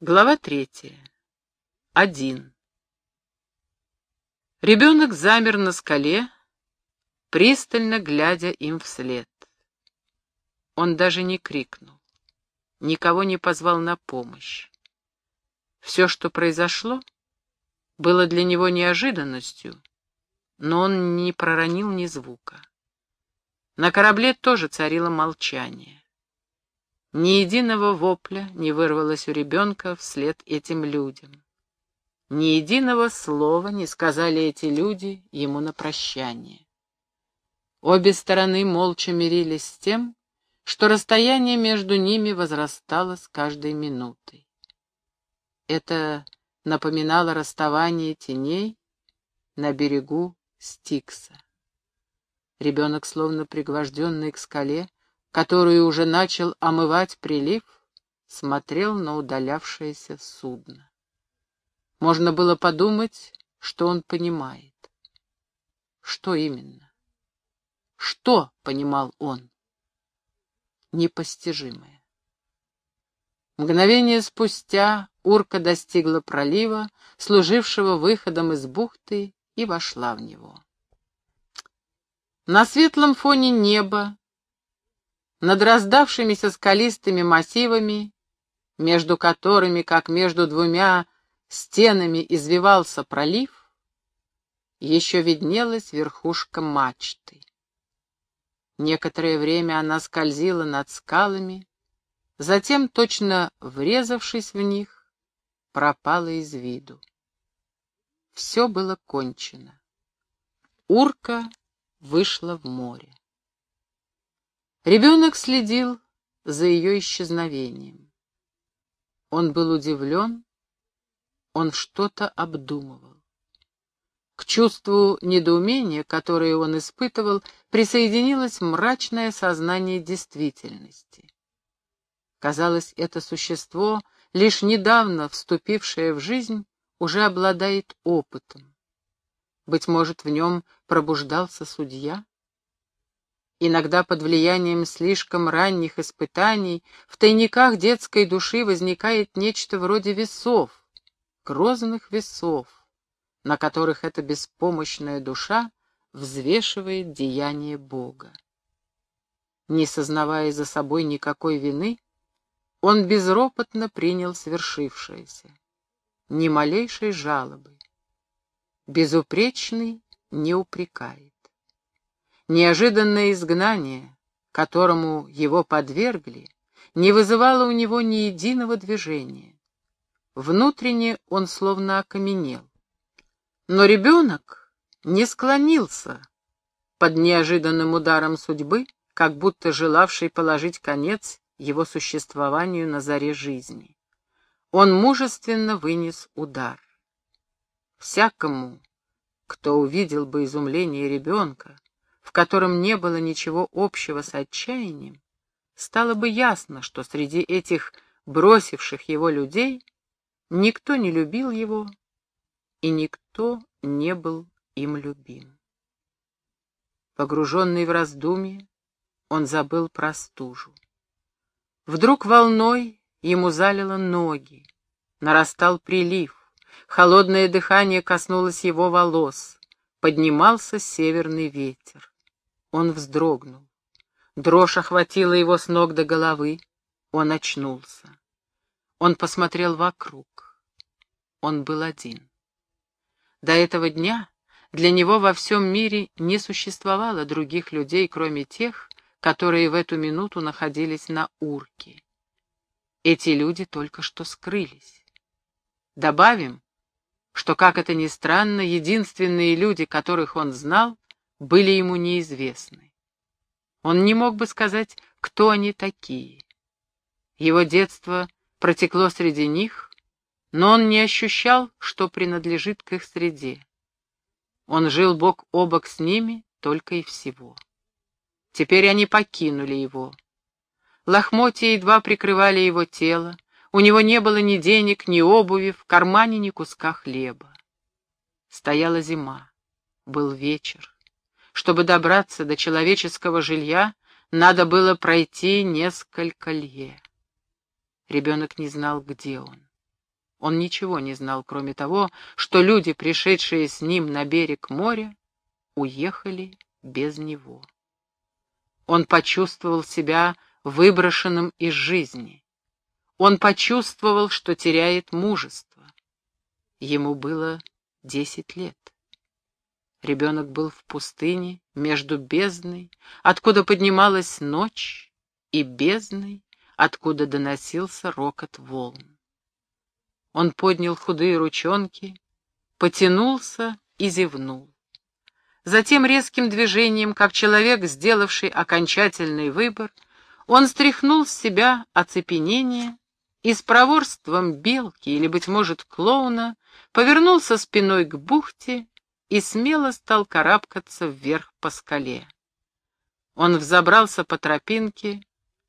Глава третья. Один. Ребенок замер на скале, пристально глядя им вслед. Он даже не крикнул, никого не позвал на помощь. Все, что произошло, было для него неожиданностью, но он не проронил ни звука. На корабле тоже царило молчание. Ни единого вопля не вырвалось у ребенка вслед этим людям. Ни единого слова не сказали эти люди ему на прощание. Обе стороны молча мирились с тем, что расстояние между ними возрастало с каждой минутой. Это напоминало расставание теней на берегу Стикса. Ребенок, словно пригвожденный к скале, которую уже начал омывать прилив, смотрел на удалявшееся судно. Можно было подумать, что он понимает. Что именно? Что понимал он? Непостижимое. Мгновение спустя урка достигла пролива, служившего выходом из бухты, и вошла в него. На светлом фоне неба над раздавшимися скалистыми массивами, между которыми, как между двумя стенами, извивался пролив, еще виднелась верхушка мачты. Некоторое время она скользила над скалами, затем, точно врезавшись в них, пропала из виду. Все было кончено. Урка вышла в море. Ребенок следил за ее исчезновением. Он был удивлен, он что-то обдумывал. К чувству недоумения, которое он испытывал, присоединилось мрачное сознание действительности. Казалось, это существо, лишь недавно вступившее в жизнь, уже обладает опытом. Быть может, в нем пробуждался судья? Иногда под влиянием слишком ранних испытаний в тайниках детской души возникает нечто вроде весов, грозных весов, на которых эта беспомощная душа взвешивает деяние Бога. Не сознавая за собой никакой вины, он безропотно принял свершившееся. Ни малейшей жалобы. Безупречный не упрекает. Неожиданное изгнание, которому его подвергли, не вызывало у него ни единого движения. Внутренне он словно окаменел. Но ребенок не склонился под неожиданным ударом судьбы, как будто желавший положить конец его существованию на заре жизни. Он мужественно вынес удар. Всякому, кто увидел бы изумление ребенка, в котором не было ничего общего с отчаянием, стало бы ясно, что среди этих бросивших его людей никто не любил его и никто не был им любим. Погруженный в раздумье, он забыл про стужу. Вдруг волной ему залило ноги, нарастал прилив, холодное дыхание коснулось его волос, поднимался северный ветер. Он вздрогнул. Дрожь охватила его с ног до головы. Он очнулся. Он посмотрел вокруг. Он был один. До этого дня для него во всем мире не существовало других людей, кроме тех, которые в эту минуту находились на урке. Эти люди только что скрылись. Добавим, что, как это ни странно, единственные люди, которых он знал, были ему неизвестны. Он не мог бы сказать, кто они такие. Его детство протекло среди них, но он не ощущал, что принадлежит к их среде. Он жил бок о бок с ними только и всего. Теперь они покинули его. Лохмотья едва прикрывали его тело, у него не было ни денег, ни обуви, в кармане ни куска хлеба. Стояла зима, был вечер. Чтобы добраться до человеческого жилья, надо было пройти несколько лье. Ребенок не знал, где он. Он ничего не знал, кроме того, что люди, пришедшие с ним на берег моря, уехали без него. Он почувствовал себя выброшенным из жизни. Он почувствовал, что теряет мужество. Ему было десять лет. Ребенок был в пустыне, между бездной, откуда поднималась ночь, и бездной, откуда доносился рокот волн. Он поднял худые ручонки, потянулся и зевнул. Затем резким движением, как человек, сделавший окончательный выбор, он стряхнул с себя оцепенение и с проворством белки или, быть может, клоуна повернулся спиной к бухте и смело стал карабкаться вверх по скале. Он взобрался по тропинке,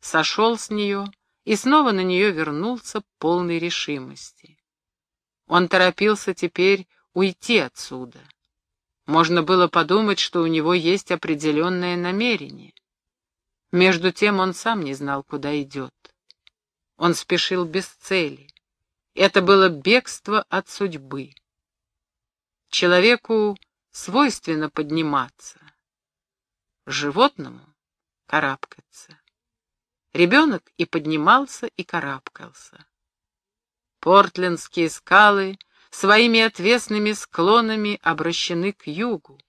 сошел с нее и снова на нее вернулся полной решимости. Он торопился теперь уйти отсюда. Можно было подумать, что у него есть определенное намерение. Между тем он сам не знал, куда идет. Он спешил без цели. Это было бегство от судьбы. Человеку свойственно подниматься, животному — карабкаться. Ребенок и поднимался, и карабкался. Портлендские скалы своими отвесными склонами обращены к югу,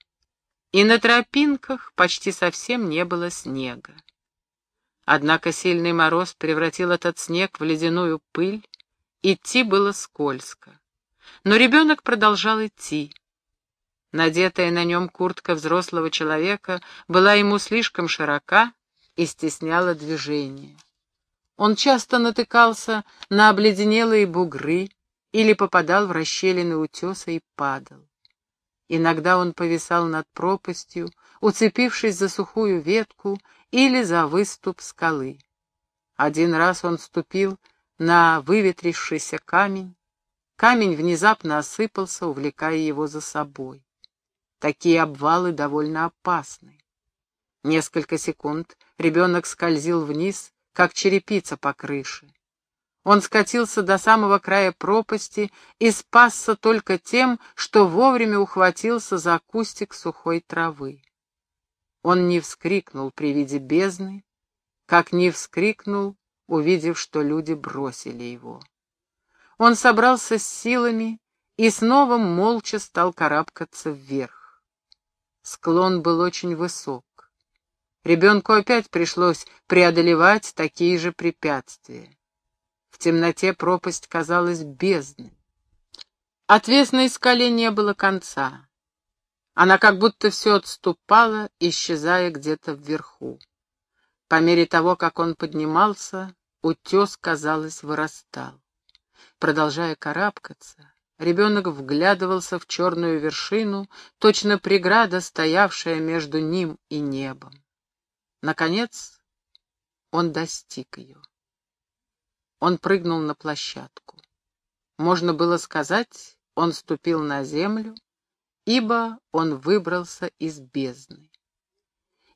и на тропинках почти совсем не было снега. Однако сильный мороз превратил этот снег в ледяную пыль, идти было скользко. Но ребенок продолжал идти. Надетая на нем куртка взрослого человека была ему слишком широка и стесняла движение. Он часто натыкался на обледенелые бугры или попадал в расщелины утеса и падал. Иногда он повисал над пропастью, уцепившись за сухую ветку или за выступ скалы. Один раз он ступил на выветрившийся камень. Камень внезапно осыпался, увлекая его за собой. Такие обвалы довольно опасны. Несколько секунд ребенок скользил вниз, как черепица по крыше. Он скатился до самого края пропасти и спасся только тем, что вовремя ухватился за кустик сухой травы. Он не вскрикнул при виде бездны, как не вскрикнул, увидев, что люди бросили его. Он собрался с силами и снова молча стал карабкаться вверх. Склон был очень высок. Ребенку опять пришлось преодолевать такие же препятствия. В темноте пропасть казалась бездной. Отвесной скале не было конца. Она как будто все отступала, исчезая где-то вверху. По мере того, как он поднимался, утес, казалось, вырастал. Продолжая карабкаться, Ребенок вглядывался в черную вершину, точно преграда, стоявшая между ним и небом. Наконец он достиг ее. Он прыгнул на площадку. Можно было сказать, он ступил на землю, ибо он выбрался из бездны.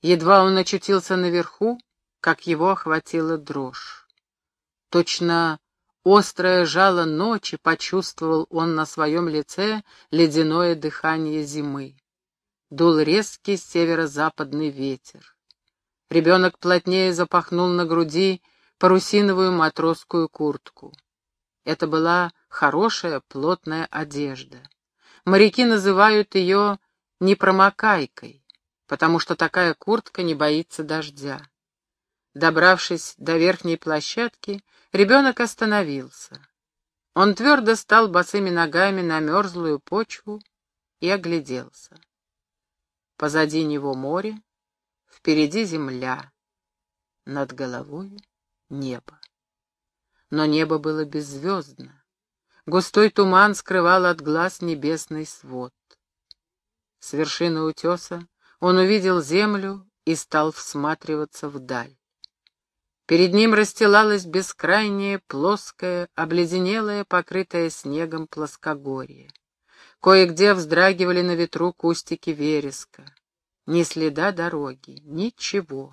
Едва он очутился наверху, как его охватила дрожь. Точно Острое жало ночи почувствовал он на своем лице ледяное дыхание зимы. Дул резкий северо-западный ветер. Ребенок плотнее запахнул на груди парусиновую матросскую куртку. Это была хорошая плотная одежда. Моряки называют ее непромокайкой, потому что такая куртка не боится дождя. Добравшись до верхней площадки, ребенок остановился. Он твердо стал босыми ногами на мерзлую почву и огляделся. Позади него море, впереди земля, над головой небо. Но небо было беззвездно. Густой туман скрывал от глаз небесный свод. С вершины утеса он увидел землю и стал всматриваться вдаль. Перед ним расстилалось бескрайнее, плоское, обледенелое, покрытое снегом плоскогорье. Кое-где вздрагивали на ветру кустики вереска. Ни следа дороги, ничего.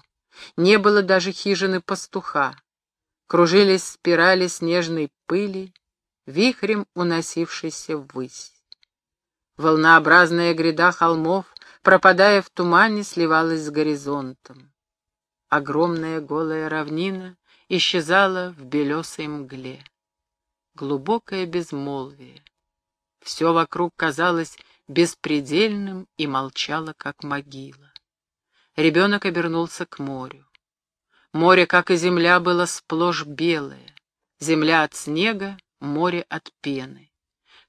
Не было даже хижины пастуха. Кружились спирали снежной пыли, вихрем уносившийся ввысь. Волнообразная гряда холмов, пропадая в тумане, сливалась с горизонтом. Огромная голая равнина исчезала в белесой мгле. Глубокое безмолвие. Все вокруг казалось беспредельным и молчало, как могила. Ребенок обернулся к морю. Море, как и земля, было сплошь белое. Земля от снега, море от пены.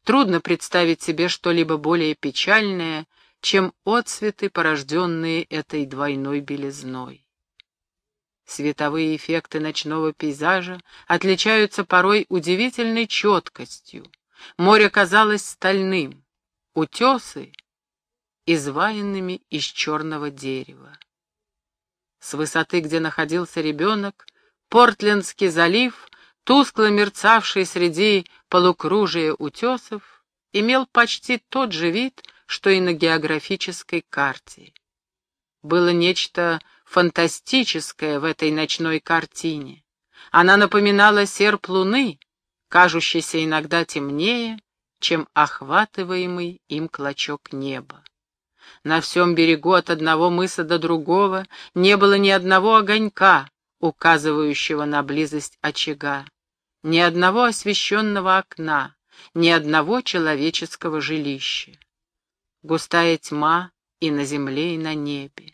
Трудно представить себе что-либо более печальное, чем отцветы, порожденные этой двойной белизной. Световые эффекты ночного пейзажа отличаются порой удивительной четкостью. Море казалось стальным, утесы — изваянными из черного дерева. С высоты, где находился ребенок, Портлендский залив, тускло мерцавший среди полукружия утесов, имел почти тот же вид, что и на географической карте. Было нечто фантастическое в этой ночной картине. Она напоминала серп луны, кажущийся иногда темнее, чем охватываемый им клочок неба. На всем берегу от одного мыса до другого не было ни одного огонька, указывающего на близость очага, ни одного освещенного окна, ни одного человеческого жилища. Густая тьма и на земле, и на небе.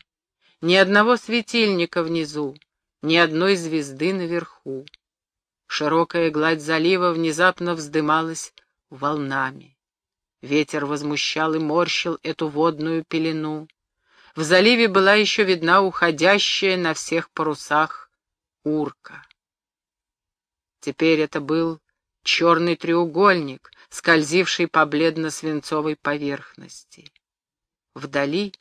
Ни одного светильника внизу, ни одной звезды наверху. Широкая гладь залива внезапно вздымалась волнами. Ветер возмущал и морщил эту водную пелену. В заливе была еще видна уходящая на всех парусах урка. Теперь это был черный треугольник, скользивший по бледно-свинцовой поверхности. Вдали,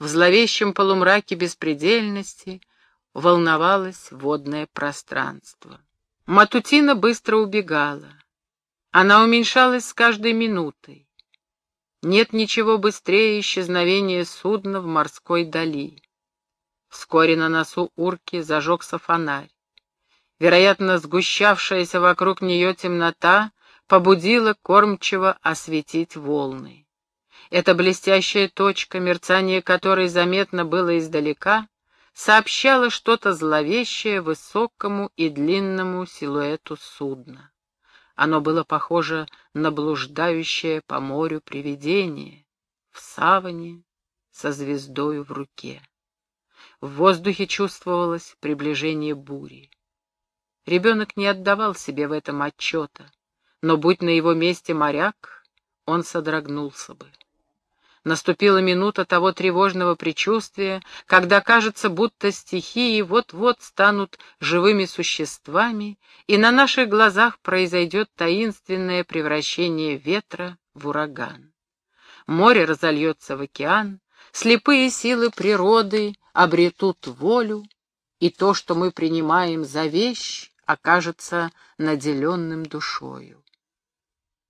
в зловещем полумраке беспредельности, волновалось водное пространство. Матутина быстро убегала. Она уменьшалась с каждой минутой. Нет ничего быстрее исчезновения судна в морской дали. Вскоре на носу урки зажегся фонарь. Вероятно, сгущавшаяся вокруг нее темнота побудила кормчиво осветить волны. Эта блестящая точка, мерцание которой заметно было издалека, сообщала что-то зловещее высокому и длинному силуэту судна. Оно было похоже на блуждающее по морю привидение в саване со звездою в руке. В воздухе чувствовалось приближение бури. Ребенок не отдавал себе в этом отчета, но, будь на его месте моряк, он содрогнулся бы. Наступила минута того тревожного предчувствия, когда кажется, будто стихии вот-вот станут живыми существами, и на наших глазах произойдет таинственное превращение ветра в ураган. Море разольется в океан, слепые силы природы обретут волю, и то, что мы принимаем за вещь, окажется наделенным душою.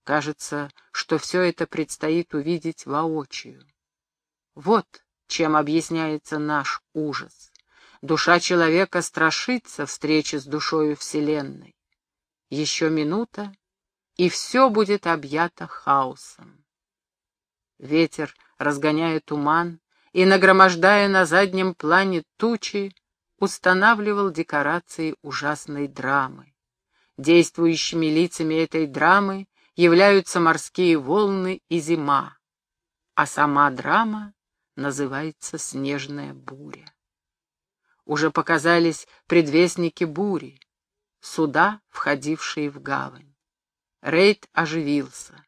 Кажется, что все это предстоит увидеть воочию. Вот чем объясняется наш ужас. Душа человека страшится встречи с душою Вселенной. Еще минута, и все будет объято хаосом. Ветер, разгоняя туман и нагромождая на заднем плане тучи, устанавливал декорации ужасной драмы. Действующими лицами этой драмы являются морские волны и зима, а сама драма называется «Снежная буря». Уже показались предвестники бури, суда, входившие в гавань. Рейд оживился.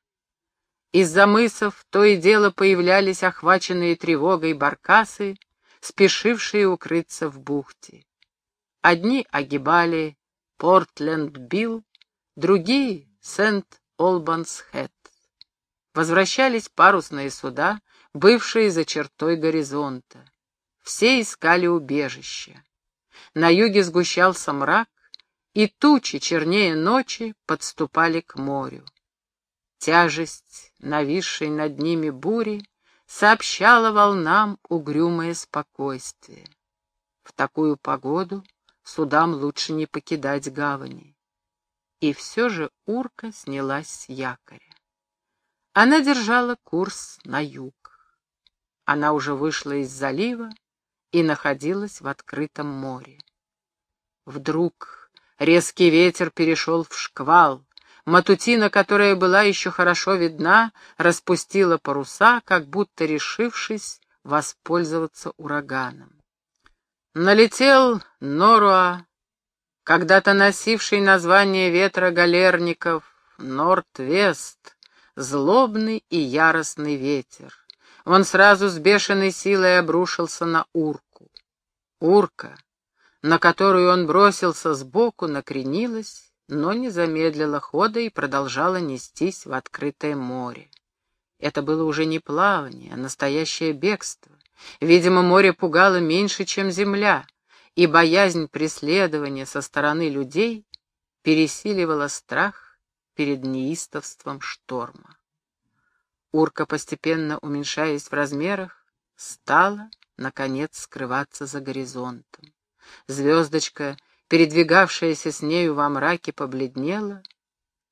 Из-за мысов то и дело появлялись охваченные тревогой баркасы, спешившие укрыться в бухте. Одни огибали Портленд-Билл, другие — Сент Олбанс-Хэт. Возвращались парусные суда, бывшие за чертой горизонта. Все искали убежища. На юге сгущался мрак, и тучи, чернее ночи, подступали к морю. Тяжесть, нависшей над ними бури, сообщала волнам угрюмое спокойствие. В такую погоду судам лучше не покидать гавани. И все же урка снялась с якоря. Она держала курс на юг. Она уже вышла из залива и находилась в открытом море. Вдруг резкий ветер перешел в шквал. Матутина, которая была еще хорошо видна, распустила паруса, как будто решившись воспользоваться ураганом. Налетел Норуа, когда-то носивший название ветра галерников, Норд-Вест, злобный и яростный ветер. Он сразу с бешеной силой обрушился на урку. Урка, на которую он бросился сбоку, накренилась, но не замедлила хода и продолжала нестись в открытое море. Это было уже не плавание, а настоящее бегство. Видимо, море пугало меньше, чем земля, и боязнь преследования со стороны людей пересиливала страх перед неистовством шторма. Урка, постепенно уменьшаясь в размерах, стала, наконец, скрываться за горизонтом. Звездочка, передвигавшаяся с нею во мраке, побледнела.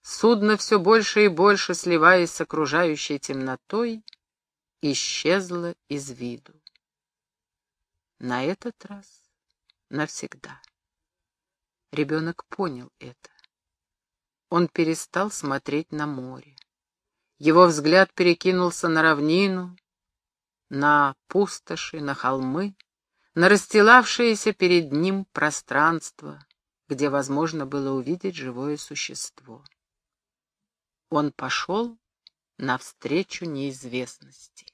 Судно все больше и больше, сливаясь с окружающей темнотой, исчезло из виду. На этот раз навсегда. Ребенок понял это. Он перестал смотреть на море. Его взгляд перекинулся на равнину, на пустоши, на холмы, на расстилавшееся перед ним пространство, где возможно было увидеть живое существо. Он пошел навстречу неизвестности.